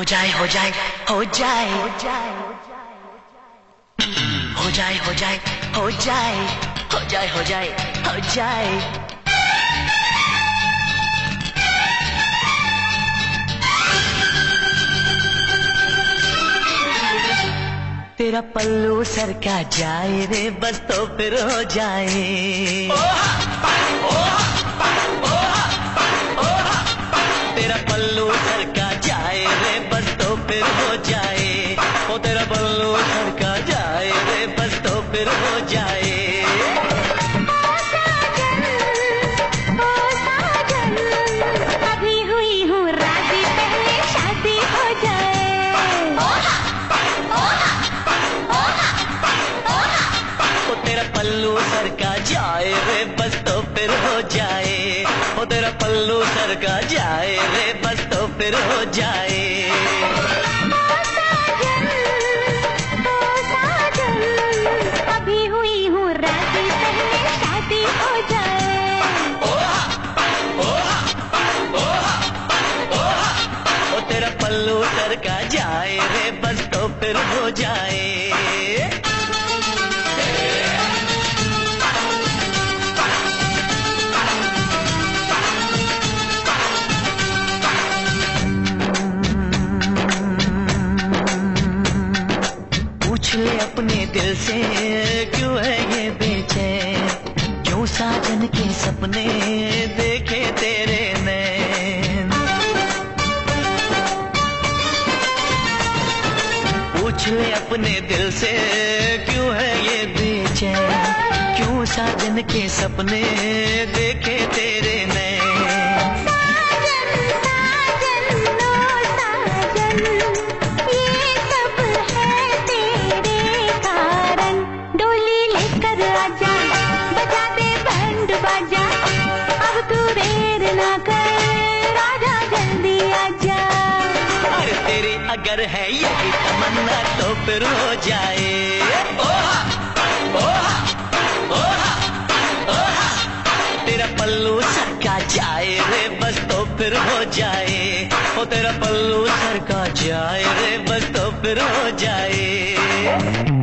हो जाए हो जाए हो जाए। हो जाए हो जाए हो जाए हो जाए हो जाए हो जाए। हो जाए तेरा पल्लू सर का जाए रे, बस तो फिर हो जाए। तेरा पल्लू सर का फिर हो जाए वो तेरा सर का जाए रे बस तो फिर हो जाए। पल्लू सर का जाए रे बस तो फिर हो जाए। तेरा पल्लू सर का जाए रे बस तो फिर हो जाए। सर का जाए रे, बस तो फिर हो जाए। पूछ ले अपने दिल से, क्यों है ये बेचैन? क्यों साजन के सपने देखे तेरे? पूछ अपने दिल से। क्यों है ये बेचैन? क्यों साजन के सपने देखे अगर है यही तमन्ना तो फिर हो जाए। तेरा पल्लू सर का जाए रे, बस तो फिर हो जाए ओ, तेरा पल्लू सर का जाए रे, बस तो फिर हो जाए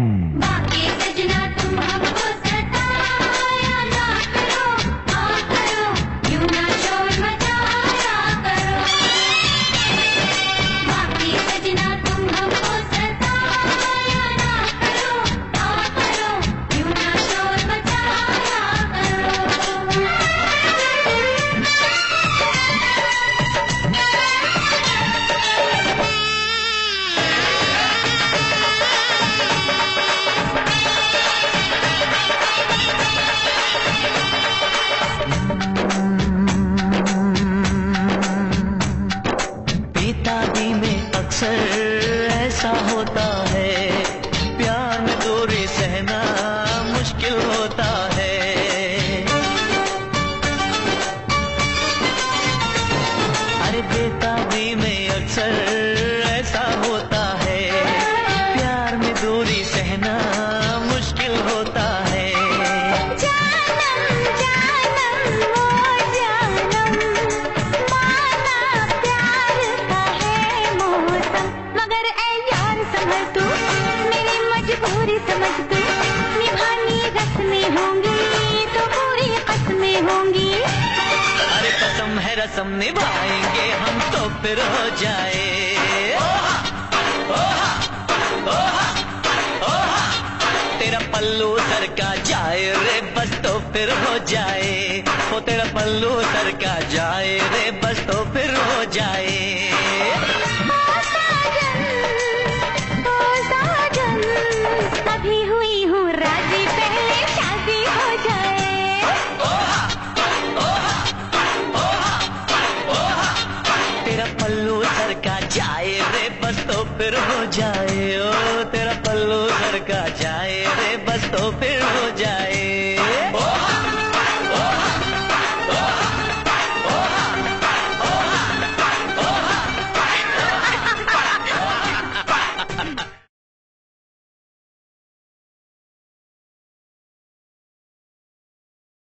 अक्सर ऐसा होता है। कसम निभाएँगे हम तो फिर हो जाए। तेरा पल्लू सर का जाए रे, बस तो फिर हो जाए वो तेरा पल्लू सर का जाए रे, बस तो फिर हो जाए जाए ओ तेरा पल्लू घर का जाए रे बस तो फिर हो जाए।